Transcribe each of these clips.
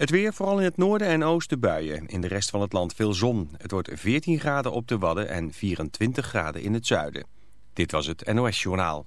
Het weer, vooral in het noorden en oosten buien. In de rest van het land veel zon. Het wordt 14 graden op de Wadden en 24 graden in het zuiden. Dit was het NOS Journaal.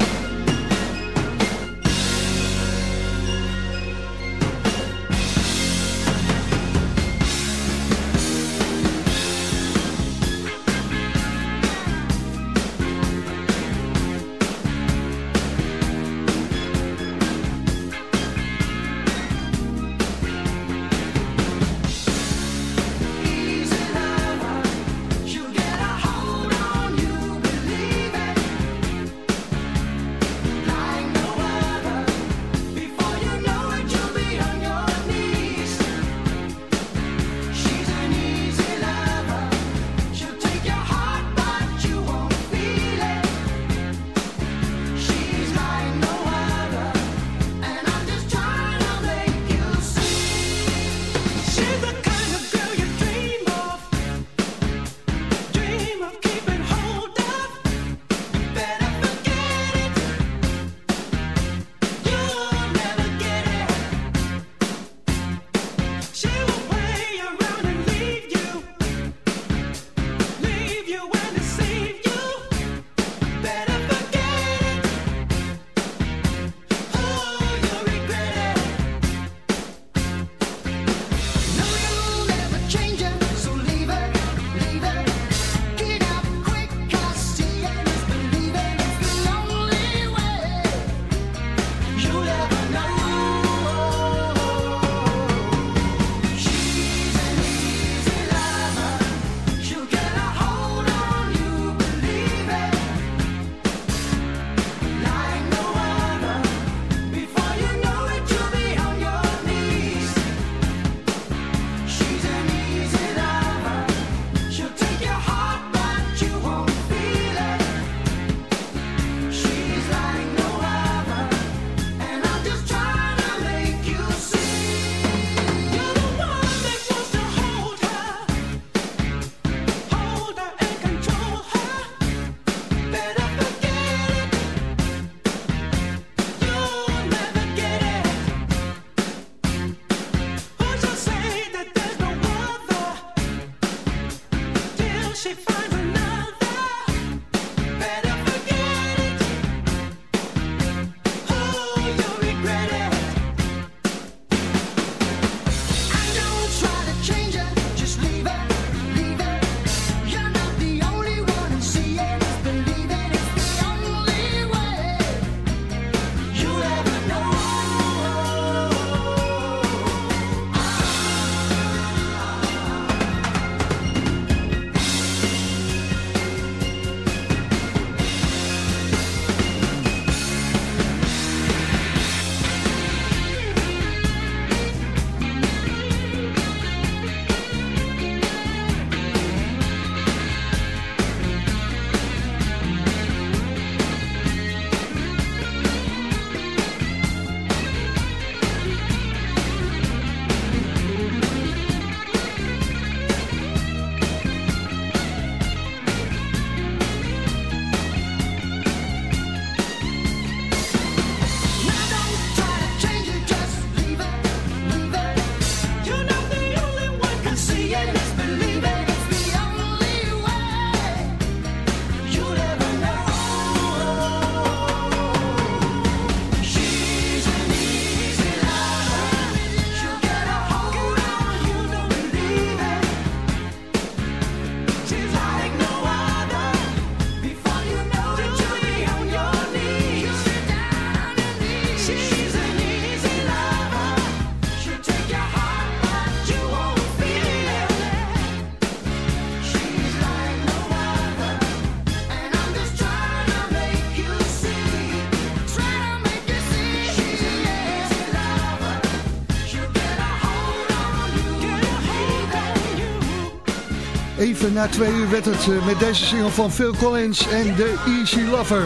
Even na twee uur werd het eh, met deze single van Phil Collins en The Easy Lover.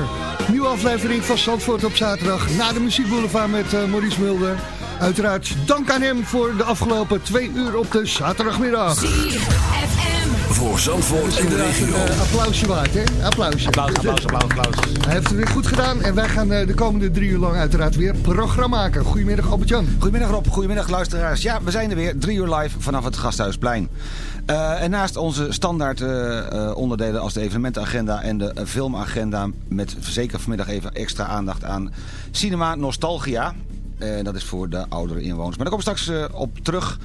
Nieuwe aflevering van Zandvoort op zaterdag na de muziekboulevard met uh, Maurice Mulder. Uiteraard dank aan hem voor de afgelopen twee uur op de zaterdagmiddag. Voor Zandvoort en de regio. Een uh, applausje waard, hè? Applausje. Applaus, applaus, applaus, applaus. Hij heeft het weer goed gedaan en wij gaan uh, de komende drie uur lang uiteraard weer programma maken. Goedemiddag Albert-Jan. Goedemiddag Rob, goedemiddag luisteraars. Ja, we zijn er weer, drie uur live vanaf het Gasthuisplein. Uh, en naast onze standaard uh, onderdelen als de evenementenagenda en de filmagenda... met zeker vanmiddag even extra aandacht aan Cinema Nostalgia. En dat is voor de oudere inwoners. Maar daar kom ik straks op terug.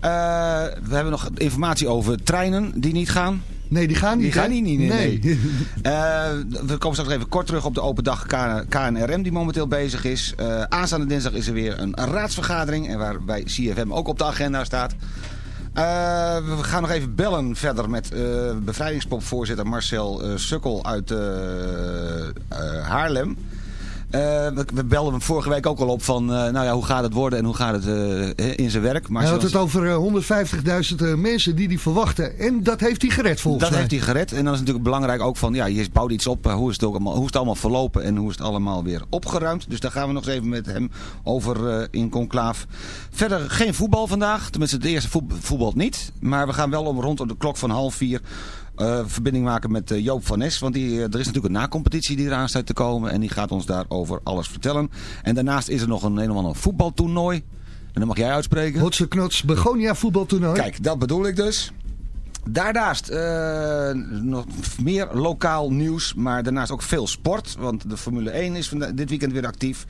we hebben nog informatie over treinen die niet gaan. Nee, die gaan niet. Die gaan niet, nee. nee. nee. uh, we komen straks even kort terug op de open dag KNRM die momenteel bezig is. Uh, aanstaande dinsdag is er weer een raadsvergadering. En waarbij CFM ook op de agenda staat. Uh, we gaan nog even bellen verder met bevrijdingspopvoorzitter Marcel Sukkel uit Haarlem. Uh, we, we belden hem vorige week ook al op van, uh, nou ja, hoe gaat het worden en hoe gaat het uh, in zijn werk. Maar hij had het over 150.000 mensen die hij verwachten. En dat heeft hij gered volgens dat mij. Dat heeft hij gered. En dan is het natuurlijk belangrijk ook van, ja, je bouwt iets op. hoe, is het ook allemaal, hoe is het allemaal verlopen en hoe is het allemaal weer opgeruimd. Dus daar gaan we nog eens even met hem over in conclaaf. Verder geen voetbal vandaag. Tenminste, de eerste voetbal niet. Maar we gaan wel om rond de klok van half vier uh, verbinding maken met uh, Joop van Nes. Want die, uh, er is natuurlijk een nacompetitie die eraan staat te komen. En die gaat ons daarover alles vertellen. En daarnaast is er nog een een of ander voetbaltoernooi. En dat mag jij uitspreken. Hotse knots Begonia voetbaltoernooi. Kijk, dat bedoel ik dus. Daarnaast uh, nog meer lokaal nieuws, maar daarnaast ook veel sport. Want de Formule 1 is dit weekend weer actief.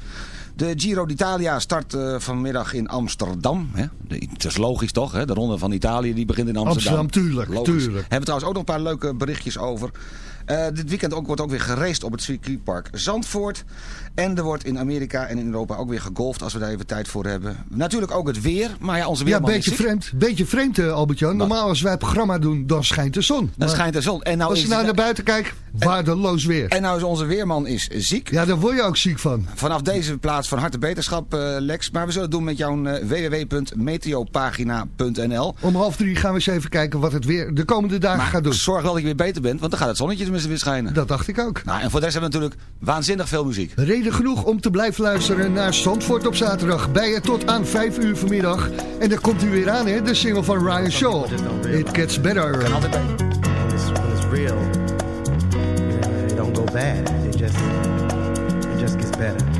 De Giro d'Italia start uh, vanmiddag in Amsterdam. Hè? Het is logisch toch, hè? de ronde van Italië die begint in Amsterdam. Amsterdam, tuurlijk. Logisch. tuurlijk. Hebben we trouwens ook nog een paar leuke berichtjes over. Uh, dit weekend ook, wordt ook weer geraced op het circuitpark Zandvoort. En er wordt in Amerika en in Europa ook weer gegolfd als we daar even tijd voor hebben. Natuurlijk ook het weer, maar ja, onze weerman Ja, beetje vreemd, beetje vreemd uh, Albert-Jan. Normaal als wij het programma doen, dan schijnt de zon. Dan schijnt de zon. En nou als je nou naar buiten kijkt, waardeloos weer. En nou is onze weerman is ziek. Ja, daar word je ook ziek van. Vanaf deze plaats van harte beterschap, uh, Lex. Maar we zullen het doen met jouw uh, www.meteopagina.nl. Om half drie gaan we eens even kijken wat het weer de komende dagen maar gaat doen. zorg wel dat je weer beter bent, want dan gaat het zonnetje tenminste weer schijnen. Dat dacht ik ook. Nou, en voor de rest hebben we natuurlijk waanzinnig veel muziek. Genoeg om te blijven luisteren naar Zandvoort op zaterdag. Bij je tot aan 5 uur vanmiddag. En daar komt u weer aan, hè? De single van Ryan Shaw. It gets better. Real, it don't go bad. It just, it just gets better.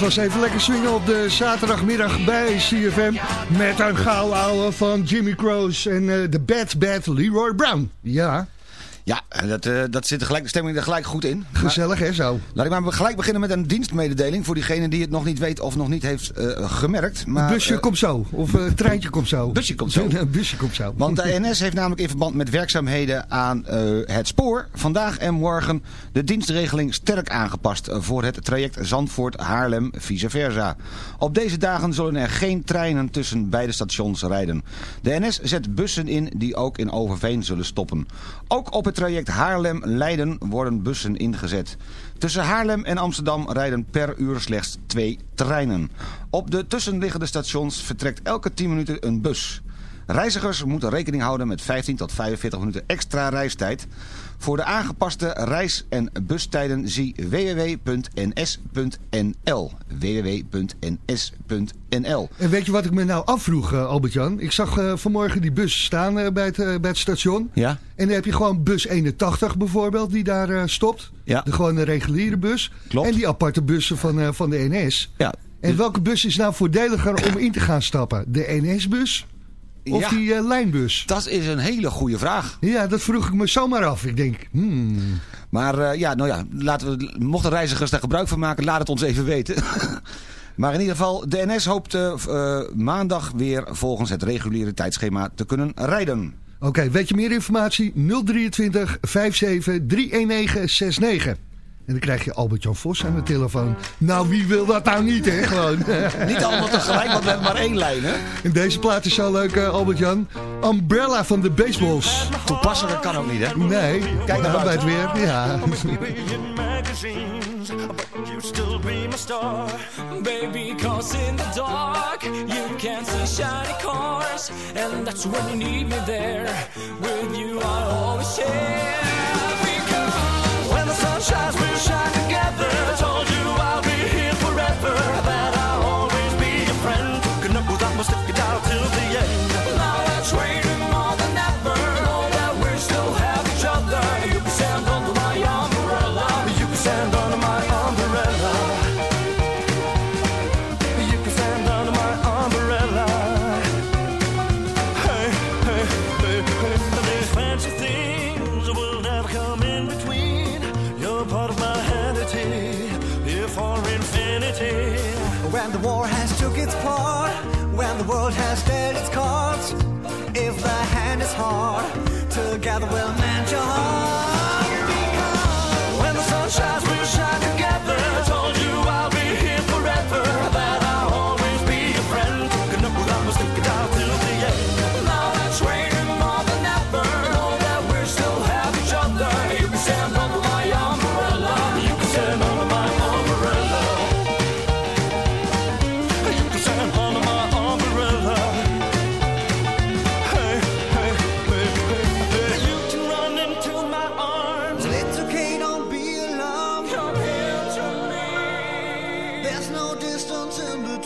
Dat was even lekker swingen op de zaterdagmiddag bij CFM. Met een gauw van Jimmy Crows en eh, de Bad Bad Leroy Brown. Ja, Ja, dat, eh, dat zit de, gelijk, de stemming er gelijk goed in. gezellig hè zo. Laat ik maar gelijk beginnen met een dienstmededeling voor diegene die het nog niet weet of nog niet heeft eh, gemerkt. Maar, busje eh, komt zo. Of treintje komt zo. Busje komt zo. Busje komt zo. Want de NS heeft namelijk in verband met werkzaamheden aan het spoor vandaag en morgen de dienstregeling sterk aangepast voor het traject Zandvoort-Haarlem vice versa. Op deze dagen zullen er geen treinen tussen beide stations rijden. De NS zet bussen in die ook in Overveen zullen stoppen. Ook op het traject Haarlem-Leiden worden bussen ingezet. Tussen Haarlem en Amsterdam rijden per uur slechts twee treinen. Op de tussenliggende stations vertrekt elke 10 minuten een bus. Reizigers moeten rekening houden met 15 tot 45 minuten extra reistijd. Voor de aangepaste reis- en bustijden zie www.ns.nl. www.ns.nl En weet je wat ik me nou afvroeg, eh, Albert-Jan? Ik zag eh, vanmorgen die bus staan eh, bij, het, bij het station. Ja? En dan heb je gewoon bus 81 bijvoorbeeld, die daar stopt. Ja. De gewone reguliere bus. Klopt. En die aparte bussen van, van de NS. Ja. En welke bus is nou voordeliger om in te gaan stappen? De NS-bus of Ja. die eh, lijnbus? Dat is een hele goede vraag. Ja, dat vroeg ik me zomaar af. Ik denk, hmm, Maar eh, ja, nou ja, laten we, mochten reizigers daar gebruik van maken, laat het ons even weten. maar in ieder geval, de NS hoopt eh, eh, maandag weer volgens het reguliere tijdschema te kunnen rijden. Oké, weet je meer informatie? 023 57 319 69. En dan krijg je Albert-Jan Vos aan de telefoon. Nou, wie wil dat nou niet, hè? Gewoon. niet allemaal tegelijk, want we hebben maar één lijn, hè? In deze plaat is zo leuk, eh, Albert-Jan. Umbrella van de Baseballs. dat kan ook niet, hè? Nee. Kijk naar nou, bij het weer. Ja. Baby, cause in the dark You see shiny cars And that's when you need me there With you I always share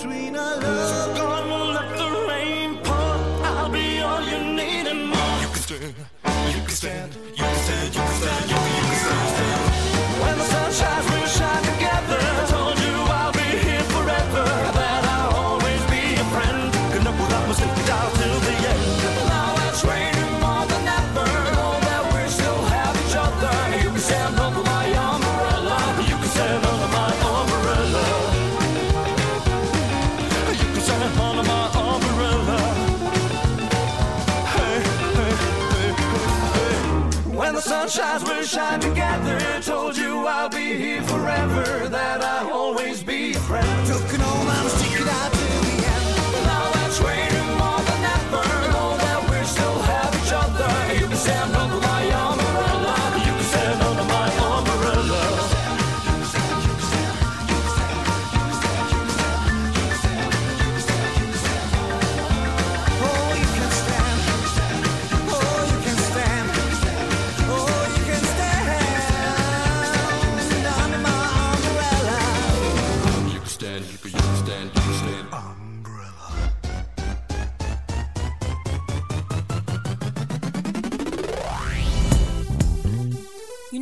between our love. sunshines will shine together. Told you I'll be here forever, that I'll always be a friend.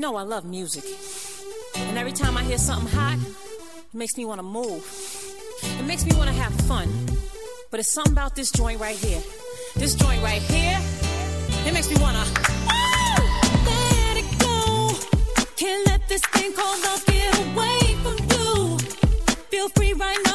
know I love music. And every time I hear something hot, it makes me want to move. It makes me want to have fun. But it's something about this joint right here. This joint right here, it makes me want to. Oh, let it go. Can't let this thing called love get away from you. Feel free right now.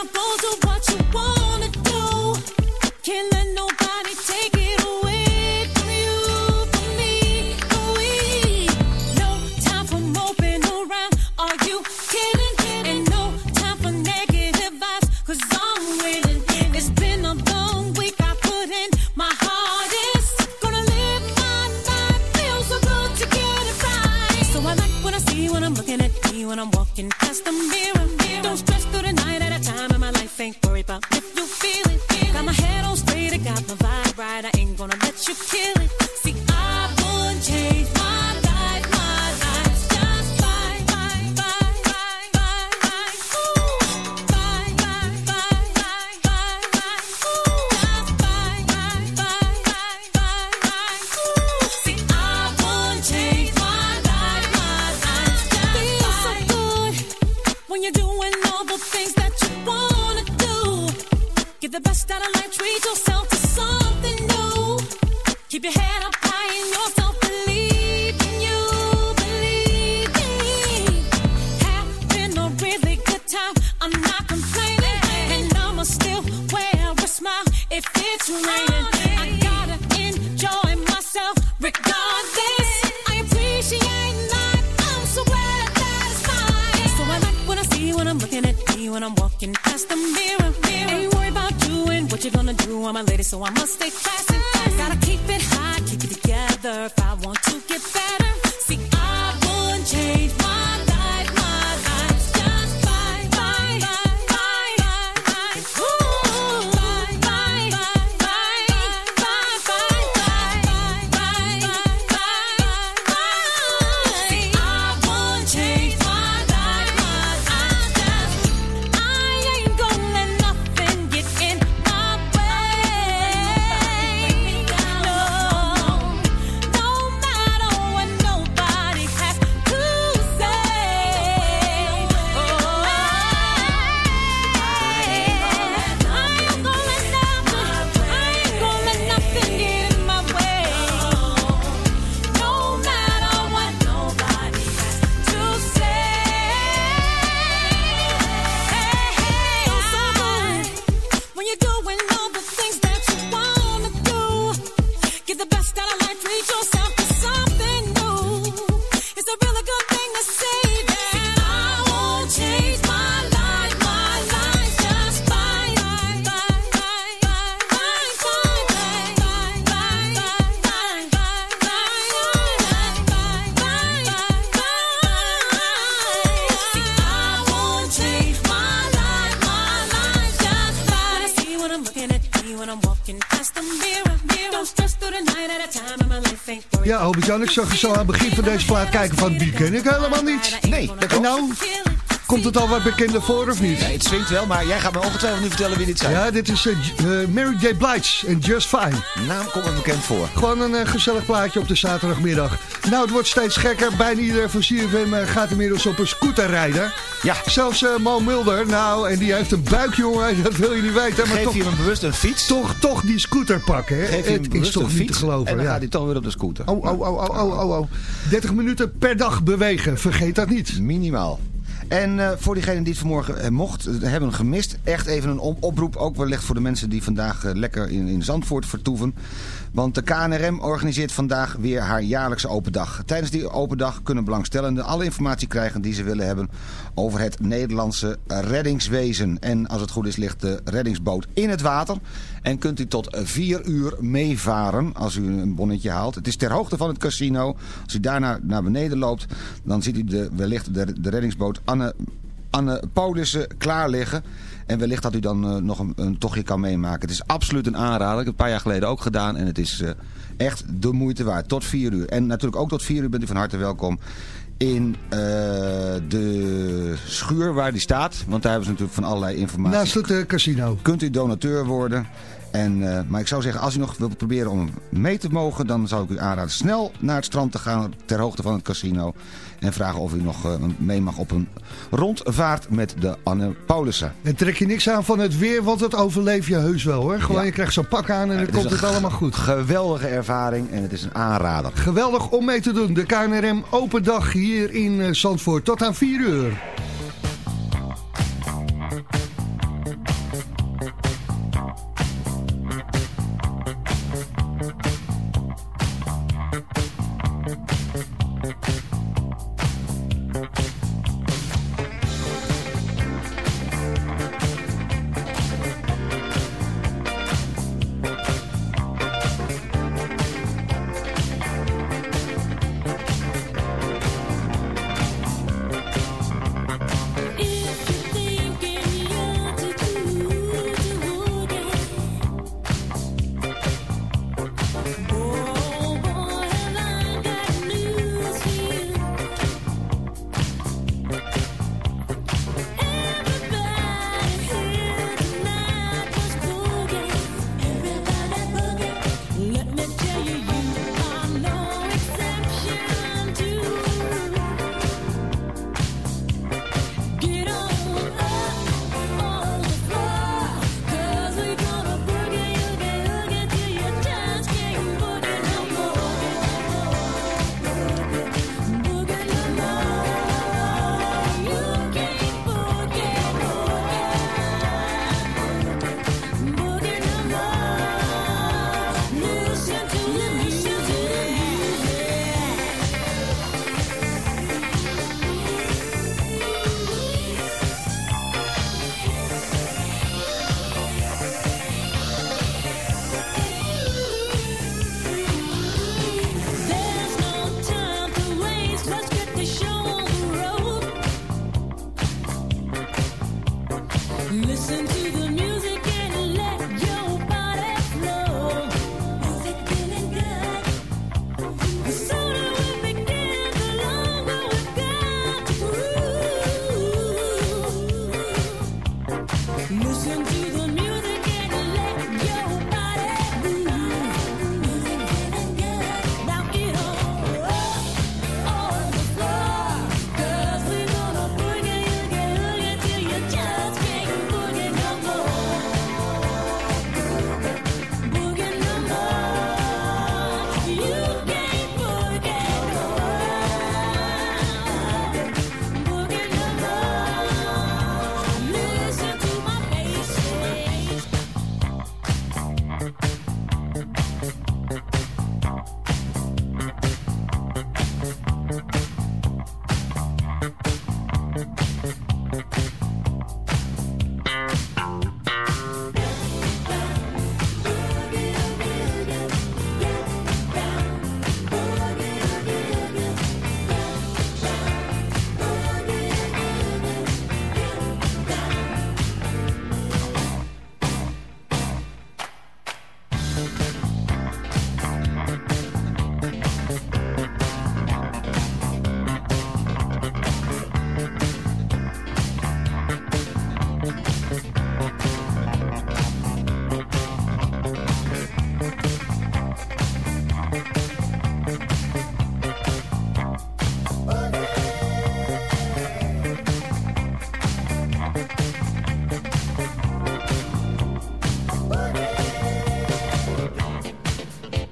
Zag je zo aan het begin van deze plaat kijken van die ken ik helemaal niet. Nee, dat klopt. nou, komt het al wat bekender voor of niet? Nee, het swingt wel, maar jij gaat me ongetwijfeld nu vertellen wie dit zijn. Ja, dit is eh, eh, Mary J. Blige en Just Fine. Naam komt me bekend voor. Gewoon een eh, gezellig plaatje op de zaterdagmiddag. Nou, het wordt steeds gekker. Bijna iedereen van CFM eh, gaat inmiddels op een scooter rijden. Ja. Zelfs eh Mo Mulder, nou, en die heeft een buik, jongen. Dat wil je niet weten. Maar Geef toch, je hem bewust een fiets. toch, toch die scooter pakken, hè? Geef je hem het is toch een niet te fiets. geloven. En dan ja. gaat hij toch weer op de scooter. Oh, oh, oh, oh, oh, oh, oh. 30 minuten per dag bewegen. Vergeet dat niet. Minimaal. En eh, voor diegenen die het vanmorgen eh, mocht eh, hebben gemist, echt even een op- oproep. Ook wellicht voor de mensen die vandaag lekker in, in Zandvoort vertoeven. Want de KNRM organiseert vandaag weer haar jaarlijkse open dag. Tijdens die open dag kunnen belangstellenden alle informatie krijgen die ze willen hebben over het Nederlandse reddingswezen. En als het goed is ligt de reddingsboot in het water. En kunt u tot vier uur meevaren als u een bonnetje haalt. Het is ter hoogte van het casino. Als u daarna naar beneden loopt, dan ziet u de, wellicht de, de reddingsboot Anne, Anne Paulussen klaar liggen. En wellicht dat u dan eh, nog een, een tochtje kan meemaken. Het is absoluut een aanrader. Ik heb het een paar jaar geleden ook gedaan. En het is eh, echt de moeite waard. Tot vier uur. En natuurlijk ook tot vier uur bent u van harte welkom in eh, de schuur waar die staat. Want daar hebben ze natuurlijk van allerlei informatie. Naast het eh, casino. Kunt u donateur worden. En, eh, maar ik zou zeggen, als u nog wilt proberen om mee te mogen... dan zou ik u aanraden snel naar het strand te gaan ter hoogte van het casino. En vragen of u nog eh, mee mag op een rondvaart met de Anne Paulussen. En trek je niks aan van het weer, want dat overleef je heus wel hoor. Gewoon, Ja. je krijgt zo'n pak aan en dan Het komt het allemaal goed. Geweldige ervaring en het is een aanrader. Geweldig om mee te doen. De KNRM open dag hier in eh, Zandvoort. Tot aan 4 uur.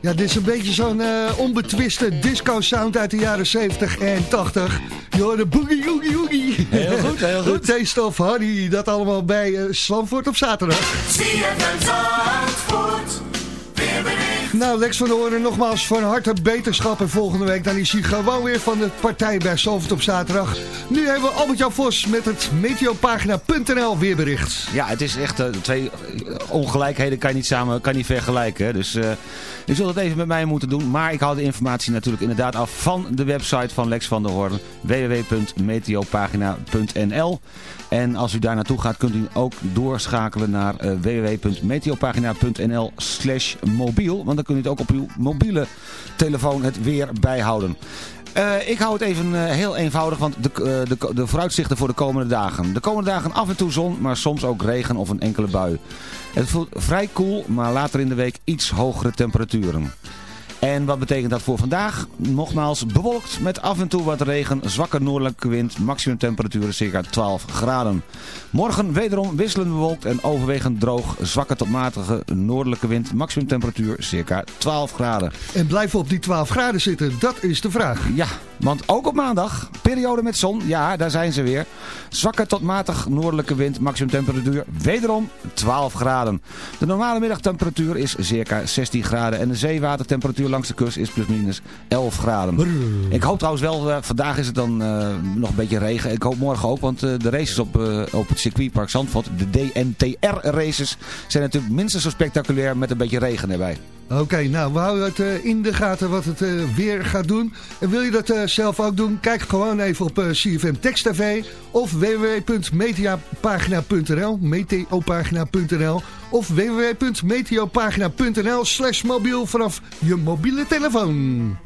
Ja, dit is een beetje zo'n eh, onbetwiste disco-sound uit de jaren 70 en 80. Je hoort de boogie oogie oogie. Heel goed, heel goed. De Taste of Honey, dat allemaal bij uh, Slamvoort op zaterdag. Nou, Lex van der Hoorn, nogmaals van harte beterschap. En volgende week dan is hij gewoon weer van de partij bij Salford op zaterdag. Nu hebben we Albert-Jan Vos met het meteopagina.nl weerbericht. Ja, het is echt uh, twee ongelijkheden kan je niet samen kan je niet vergelijken. Hè. Dus uh, je zult het even met mij moeten doen. Maar ik haal de informatie natuurlijk inderdaad af van de website van Lex van der Hoorn. www.meteopagina.nl En als u daar naartoe gaat kunt u ook doorschakelen naar uh, www.meteopagina.nl slash mobiel. Want dan kunt u het ook op uw mobiele telefoon het weer bijhouden. Uh, ik hou het even uh, heel eenvoudig, want de, uh, de, de vooruitzichten voor de komende dagen. De komende dagen af en toe zon, maar soms ook regen of een enkele bui. Het voelt vrij koel, maar later in de week iets hogere temperaturen. En wat betekent dat voor vandaag? Nogmaals bewolkt met af en toe wat regen, zwakke noordelijke wind, maximum temperatuur circa 12 graden. Morgen wederom wisselend bewolkt en overwegend droog, zwakke tot matige noordelijke wind, maximum temperatuur circa 12 graden. En blijven op die 12 graden zitten, dat is de vraag. Ja, want ook op maandag, periode met zon, ja daar zijn ze weer. Zwakke tot matig noordelijke wind, maximum temperatuur wederom 12 graden. De normale middagtemperatuur is circa 16 graden en de zeewatertemperatuur langs de kust is plus minus 11 graden. Brrr. Ik hoop trouwens wel, uh, vandaag is het dan uh, nog een beetje regen. Ik hoop morgen ook, want uh, de races op, op het circuitpark Zandvoort, de DNTR races, zijn natuurlijk minstens zo spectaculair met een beetje regen erbij. Oké, nou we houden het uh, in de gaten wat het uh, weer gaat doen. En wil je dat uh, zelf ook doen? Kijk gewoon even op CFM Text TV of www.mediapagina.nl meteopagina.nl of www.meteopagina.nl slash mobiel vanaf je mobiele telefoon.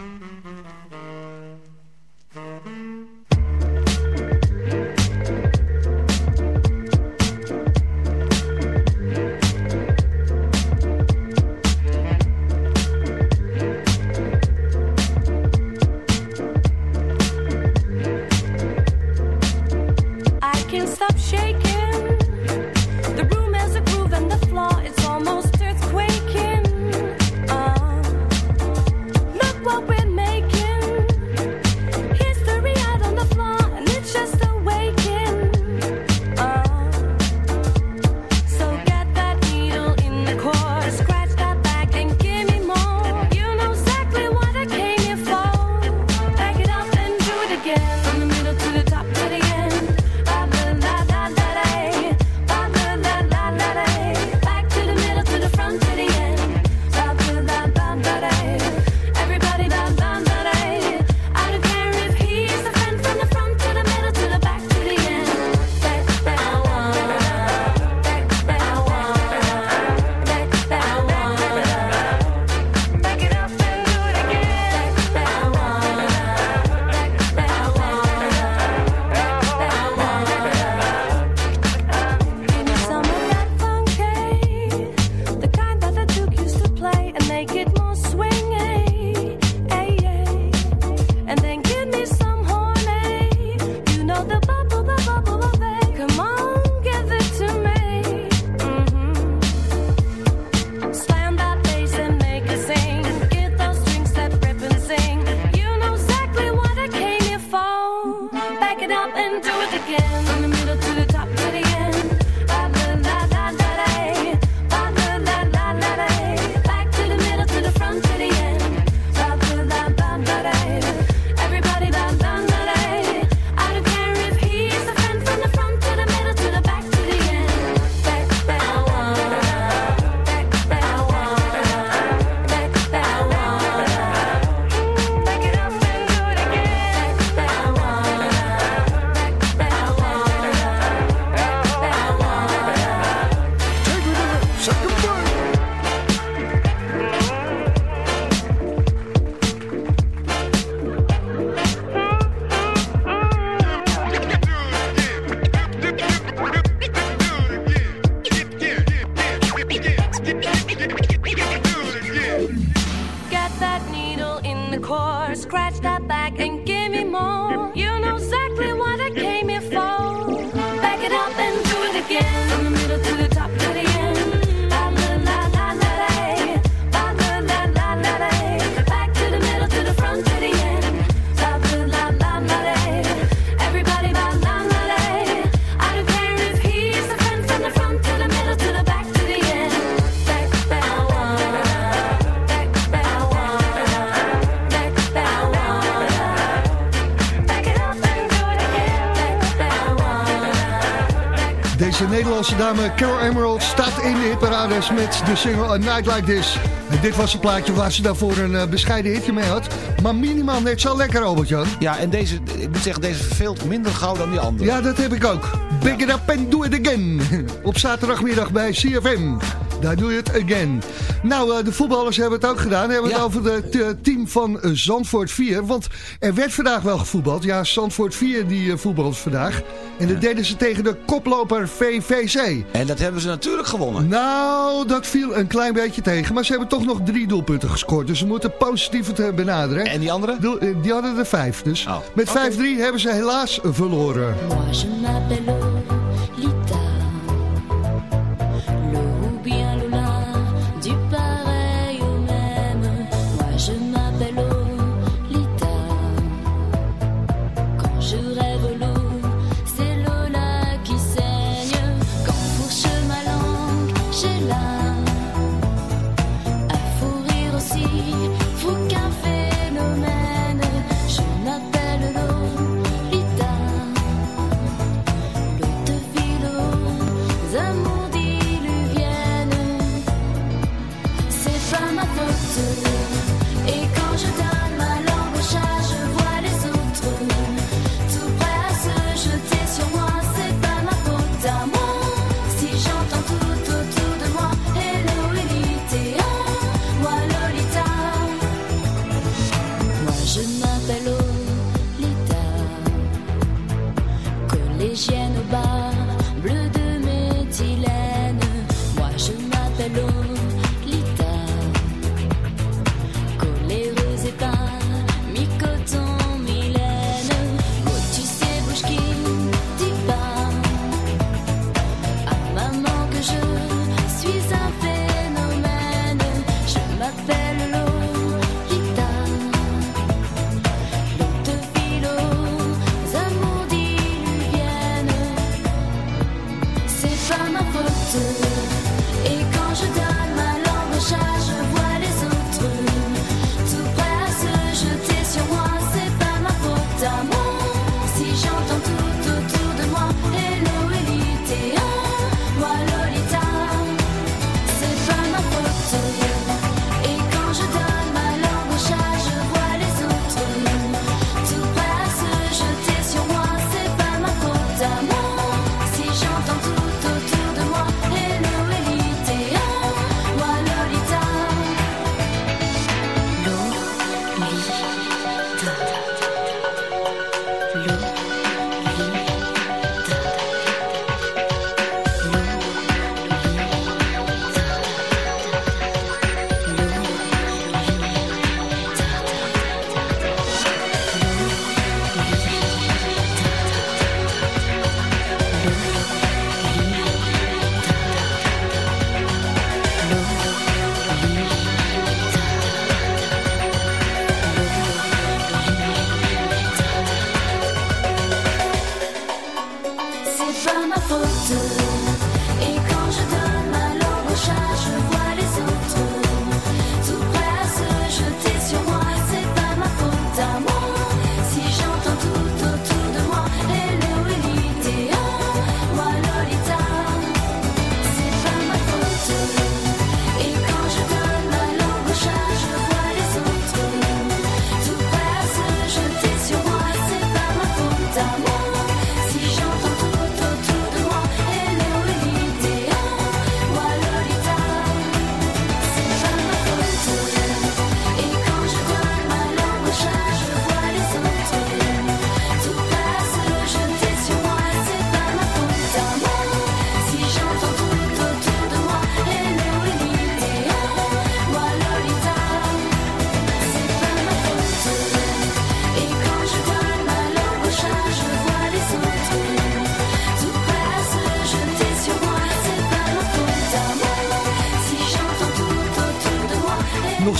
Dame Carol Emerald staat in de hitparades met de single A Night Like This. En dit was een plaatje waar ze daarvoor een eh, bescheiden hitje mee had. Maar minimaal net zo lekker, Albert-Jan. Ja, en deze, ik moet zeggen, deze verveelt minder gauw dan die andere. Ja, dat heb ik ook. Big it up and do it again. Op zaterdagmiddag bij CFM. Daar doe je het again. Nou, eh, de voetballers hebben het ook gedaan. We hebben het over het eh, team van eh, Zandvoort 4. Want er werd vandaag wel gevoetbald. Ja, Zandvoort 4 die voetbalt vandaag. En dat deden ze tegen de koploper VVC. En dat hebben ze natuurlijk gewonnen. Nou, dat viel een klein beetje tegen. Maar ze hebben toch nog drie doelpunten gescoord. Dus we moeten positief het benaderen. En die andere? Doel- Die hadden er vijf. Dus Oh. met 5-3 hebben ze helaas verloren.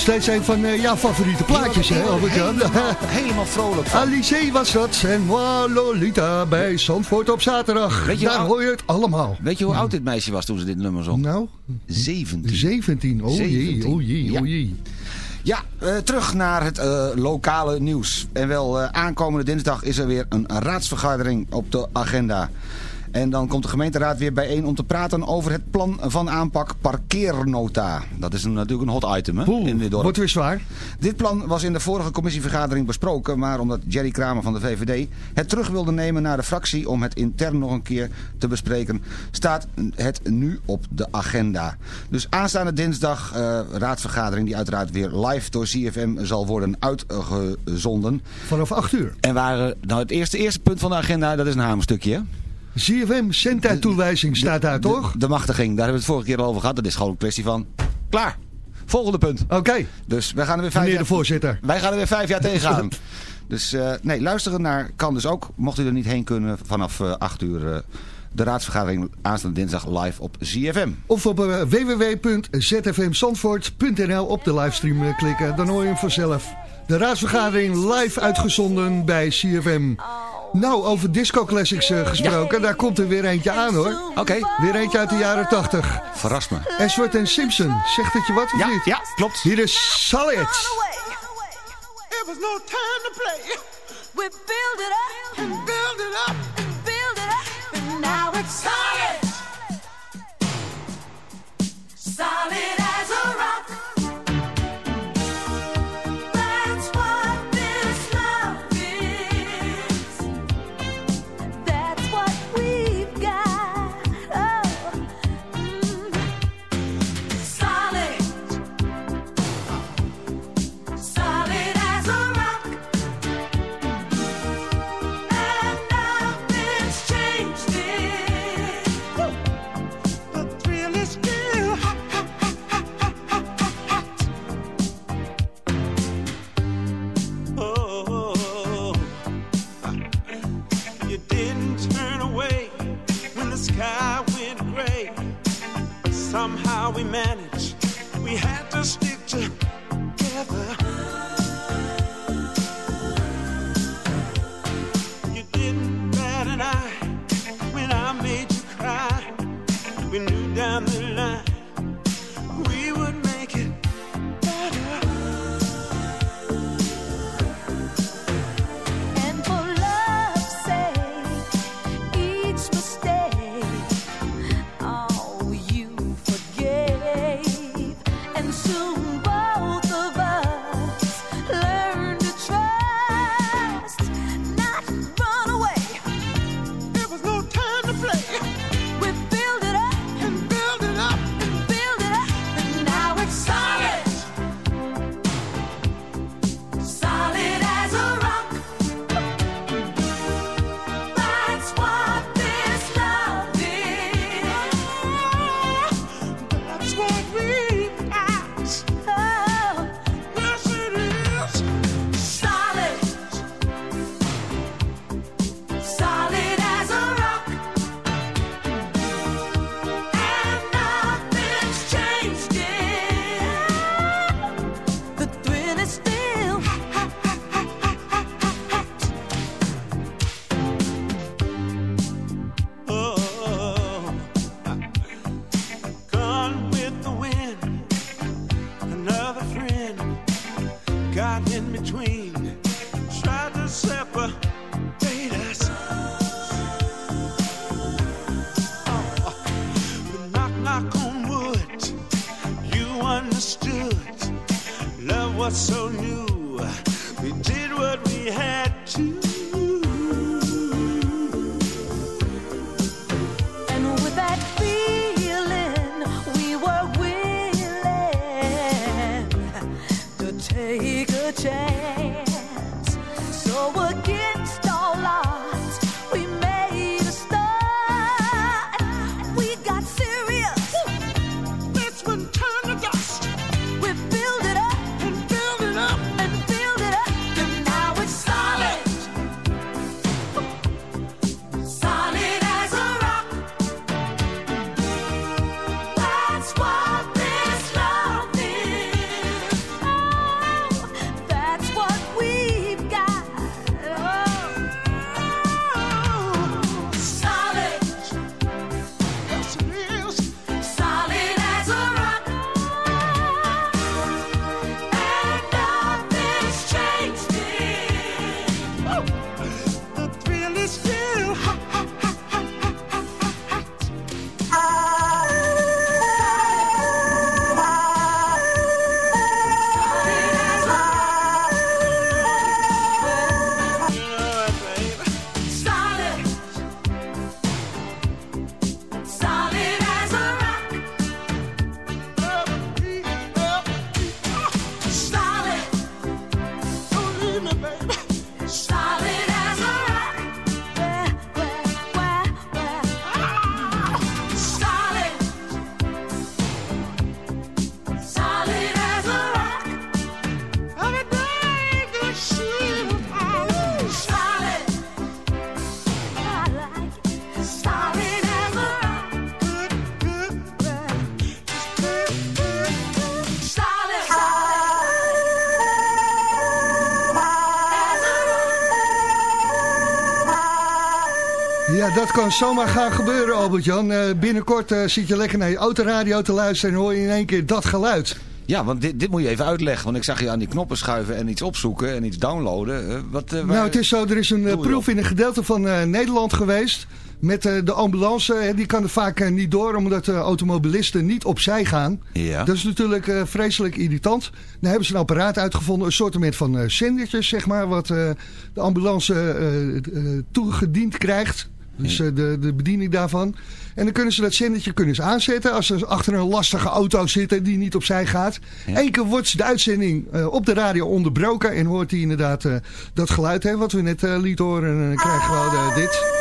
Steeds een van eh, jouw favoriete plaatjes, hè, Albert-Jan? Helemaal vrolijk. Alice was dat en Moi Lolita bij Zandvoort op zaterdag. Weet je Daar hoor je het allemaal. Weet je hoe oud dit meisje was toen ze dit nummer zong? Nou? 17. 17, oh jee, 17. oh jee, Ja. oh jee. Ja, eh, terug naar het eh, lokale nieuws. En wel, eh, aankomende dinsdag is er weer een raadsvergadering op de agenda. En dan komt de gemeenteraad weer bijeen om te praten over het plan van aanpak parkeernota. Dat is een, natuurlijk een hot item hè, in dit dorp. Wordt weer zwaar. Dit plan was in de vorige commissievergadering besproken, maar omdat Jerry Kramer van de VVD het terug wilde nemen naar de fractie om het intern nog een keer te bespreken, staat het nu op de agenda. Dus aanstaande dinsdag eh, raadsvergadering die uiteraard weer live door CFM zal worden uitgezonden. Vanaf 8 uur. En waar, eh, nou het eerste, eerste punt van de agenda, dat is een hamerstukje hè? CFM zendtijdtoewijzing staat daar toch? De, de machtiging, daar hebben we het vorige keer al over gehad. Dat is gewoon een kwestie van, klaar. Volgende punt. Oké. Dus wij gaan er weer vijf Meneer de jaar... voorzitter. Wij gaan er weer vijf jaar tegenaan. Dus eh, nee, luisteren naar kan dus ook. Mocht u er niet heen kunnen vanaf eh 8 uur... eh, de raadsvergadering aanstaande dinsdag live op ZFM. Of op www.zfmzandvoort.nl op de livestream klikken. Dan hoor je hem vanzelf. De raadsvergadering live uitgezonden bij CFM. Nou, over disco classics eh, gesproken. Daar komt er weer eentje aan hoor. Oké. Weer eentje uit de jaren 80. Verras me. Ashford en Simpson. Zegt het je wat of Ja, niet? ja, klopt. Hier is Solid. It was no time to play. We build it up and build it up and build it up, and now it's solid. Solid Another friend got in between, tried to separate us. Oh, but knock, knock on wood. You understood. Love was so new. We did what we had to. Kan zomaar gaan gebeuren, Albert-Jan. Eh, binnenkort eh, zit je lekker naar je autoradio te luisteren en hoor je in één keer dat geluid. Ja, want dit, dit moet je even uitleggen. Want ik zag je aan die knoppen schuiven en iets opzoeken en iets downloaden. Eh, wat, waar- Nou, het is zo, er is een proef in een gedeelte van Nederland geweest. Met de ambulance, die kan er vaak niet door, omdat de automobilisten niet opzij gaan. Ja. Dat is natuurlijk vreselijk irritant. Dan hebben ze een apparaat uitgevonden, een soort van zendertjes, zeg maar, wat de ambulance toegediend krijgt. Dus eh, de, de bediening daarvan. En dan kunnen ze dat zendertje kunnen ze aanzetten als ze achter een lastige auto zitten die niet opzij gaat. Eén keer wordt de uitzending eh, op de radio onderbroken en hoort hij inderdaad eh, dat geluid hè, wat we net eh, lieten horen. En dan krijgen we dit.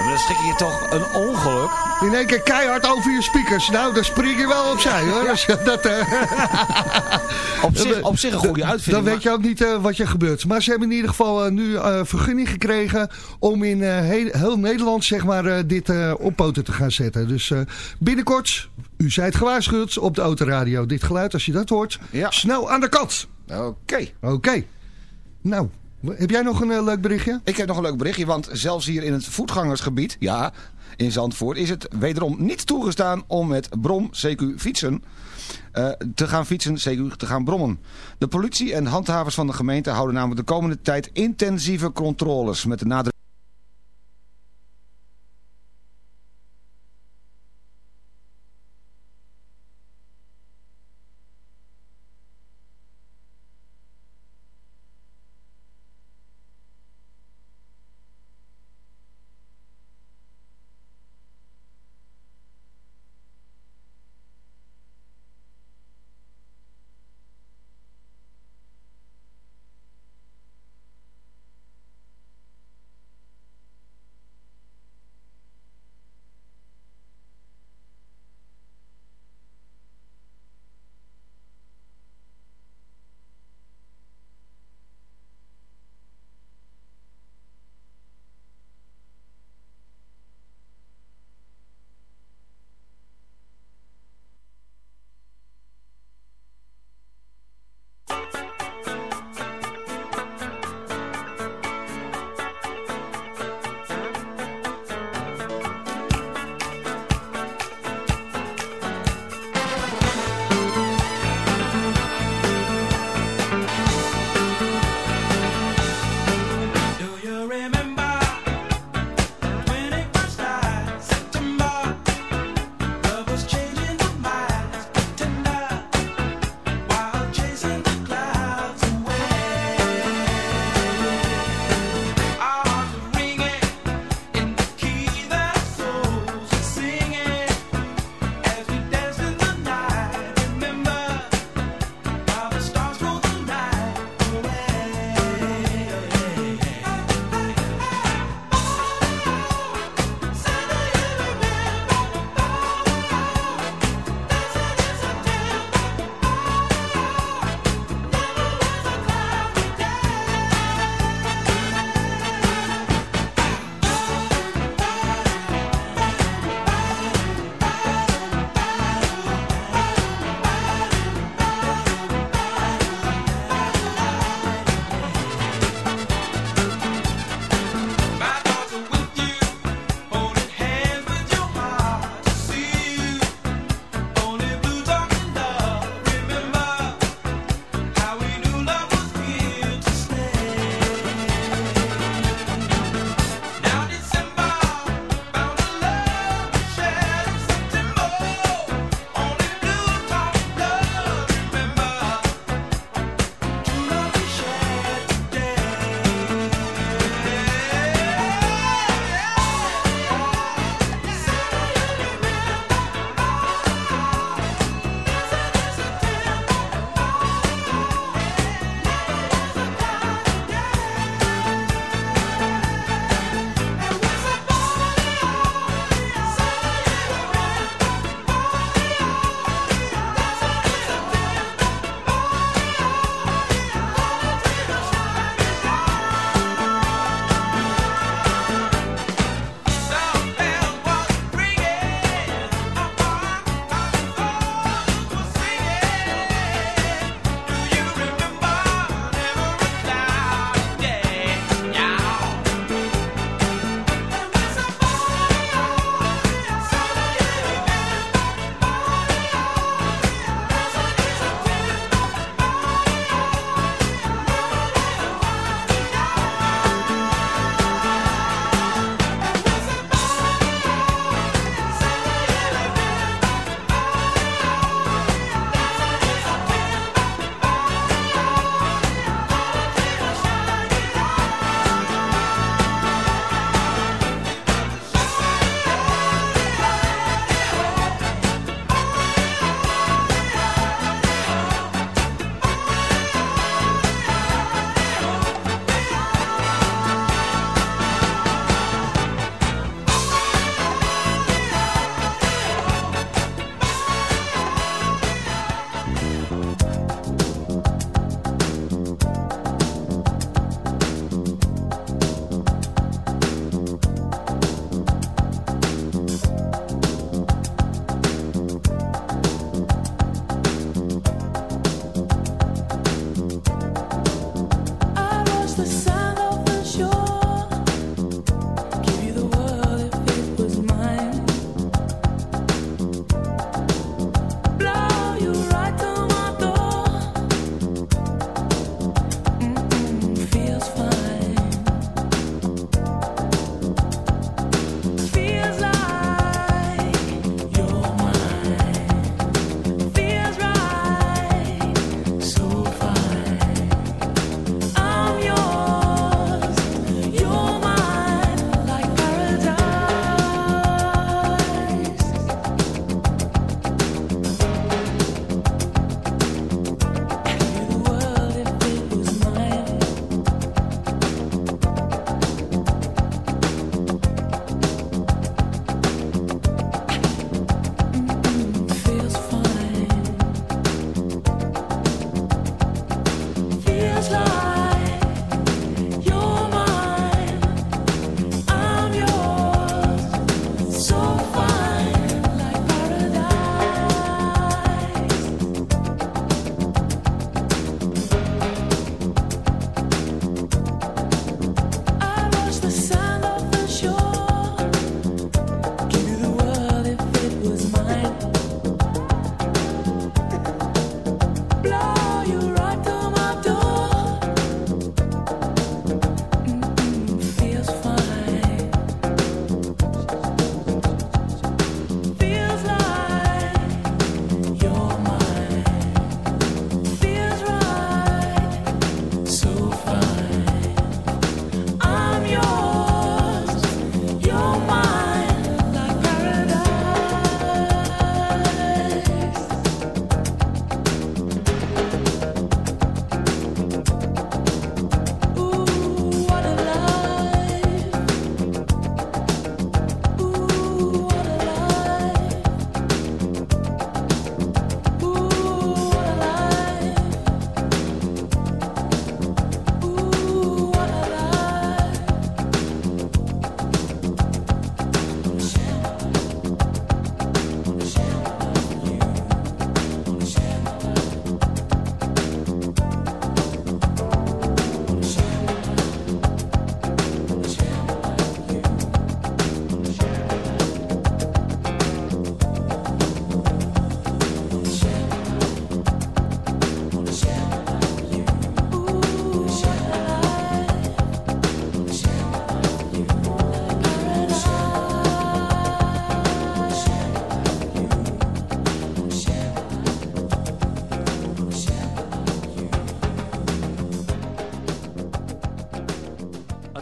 Maar dan schrik je toch een ongeluk. In één keer keihard over je speakers. Nou, dan spring je wel opzij hoor. Dus, dat, eh, Op zich, op zich een goede Dan uitvinding. weet je ook niet eh, wat er gebeurt. Maar ze hebben in ieder geval eh, nu vergunning gekregen om in heel, heel Nederland zeg maar, dit op poten te gaan zetten. Dus binnenkort, u zijt gewaarschuwd op de autoradio. Dit geluid, als je dat hoort, snel aan de kant. Oké. Oké. Nou, heb jij nog een eh, leuk berichtje? Ik heb nog een leuk berichtje, want zelfs hier in het voetgangersgebied, ja, in Zandvoort, is het wederom niet toegestaan om met brom, CQ fietsen, eh, te gaan fietsen, CQ te gaan brommen. De politie en handhavers van de gemeente houden namelijk de komende tijd intensieve controles met de nadruk.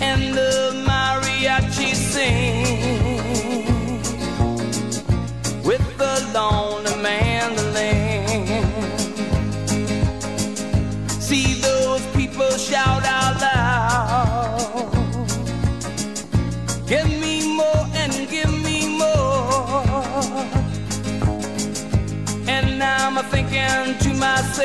And the mariachi sing with the lonely mandolin. See those people shout out loud. Give me more and give me more. And now I'm thinking to myself,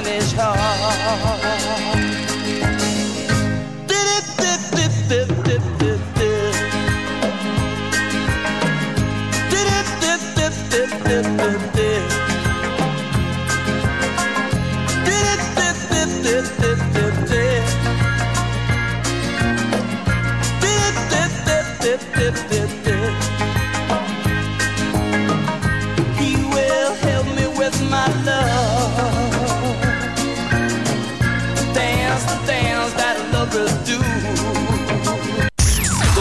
Spanish heart.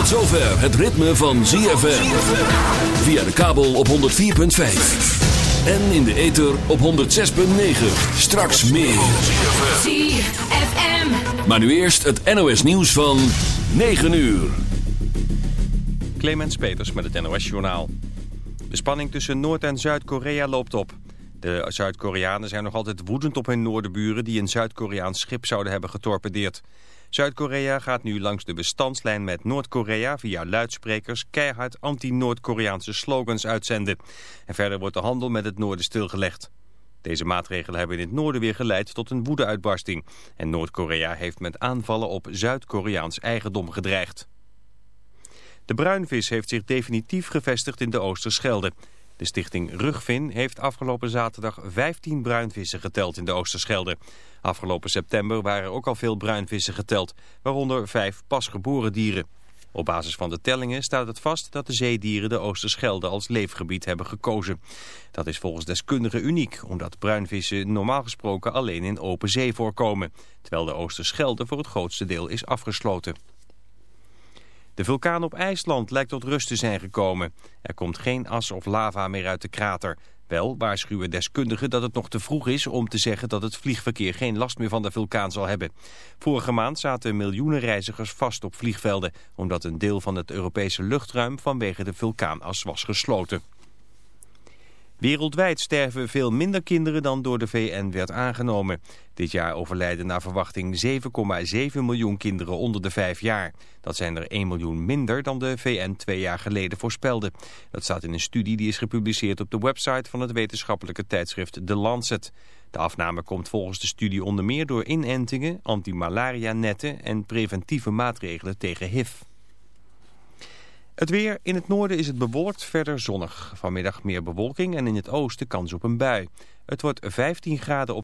Tot zover het ritme van ZFM. Via de kabel op 104.5. En in de ether op 106.9. Straks meer. ZFM. Maar nu eerst het NOS nieuws van 9 uur. Clemens Peters met het NOS-journaal. De spanning tussen Noord- en Zuid-Korea loopt op. De Zuid-Koreanen zijn nog altijd woedend op hun noordenburen... die een Zuid-Koreaans schip zouden hebben getorpedeerd. Zuid-Korea gaat nu langs de bestandslijn met Noord-Korea... via luidsprekers keihard anti-Noord-Koreaanse slogans uitzenden. En verder wordt de handel met het noorden stilgelegd. Deze maatregelen hebben in het noorden weer geleid tot een woedeuitbarsting. En Noord-Korea heeft met aanvallen op Zuid-Koreaans eigendom gedreigd. De bruinvis heeft zich definitief gevestigd in de Oosterschelde. De stichting Rugvin heeft afgelopen zaterdag 15 bruinvissen geteld in de Oosterschelde. Afgelopen september waren ook al veel bruinvissen geteld, waaronder vijf pasgeboren dieren. Op basis van de tellingen staat het vast dat de zeedieren de Oosterschelde als leefgebied hebben gekozen. Dat is volgens deskundigen uniek, omdat bruinvissen normaal gesproken alleen in open zee voorkomen, terwijl de Oosterschelde voor het grootste deel is afgesloten. De vulkaan op IJsland lijkt tot rust te zijn gekomen. Er komt geen as of lava meer uit de krater. Wel waarschuwen deskundigen dat het nog te vroeg is om te zeggen dat het vliegverkeer geen last meer van de vulkaan zal hebben. Vorige maand zaten miljoenen reizigers vast op vliegvelden, omdat een deel van het Europese luchtruim vanwege de vulkaanas was gesloten. Wereldwijd sterven veel minder kinderen dan door de VN werd aangenomen. Dit jaar overlijden naar verwachting 7,7 miljoen kinderen onder de 5 jaar. Dat zijn er 1 miljoen minder dan de VN twee jaar geleden voorspelde. Dat staat in een studie die is gepubliceerd op de website van het wetenschappelijke tijdschrift The Lancet. De afname komt volgens de studie onder meer door inentingen, antimalaria-netten en preventieve maatregelen tegen HIV. Het weer. In het noorden is het bewolkt, verder zonnig. Vanmiddag meer bewolking en in het oosten kans op een bui. Het wordt 15 graden op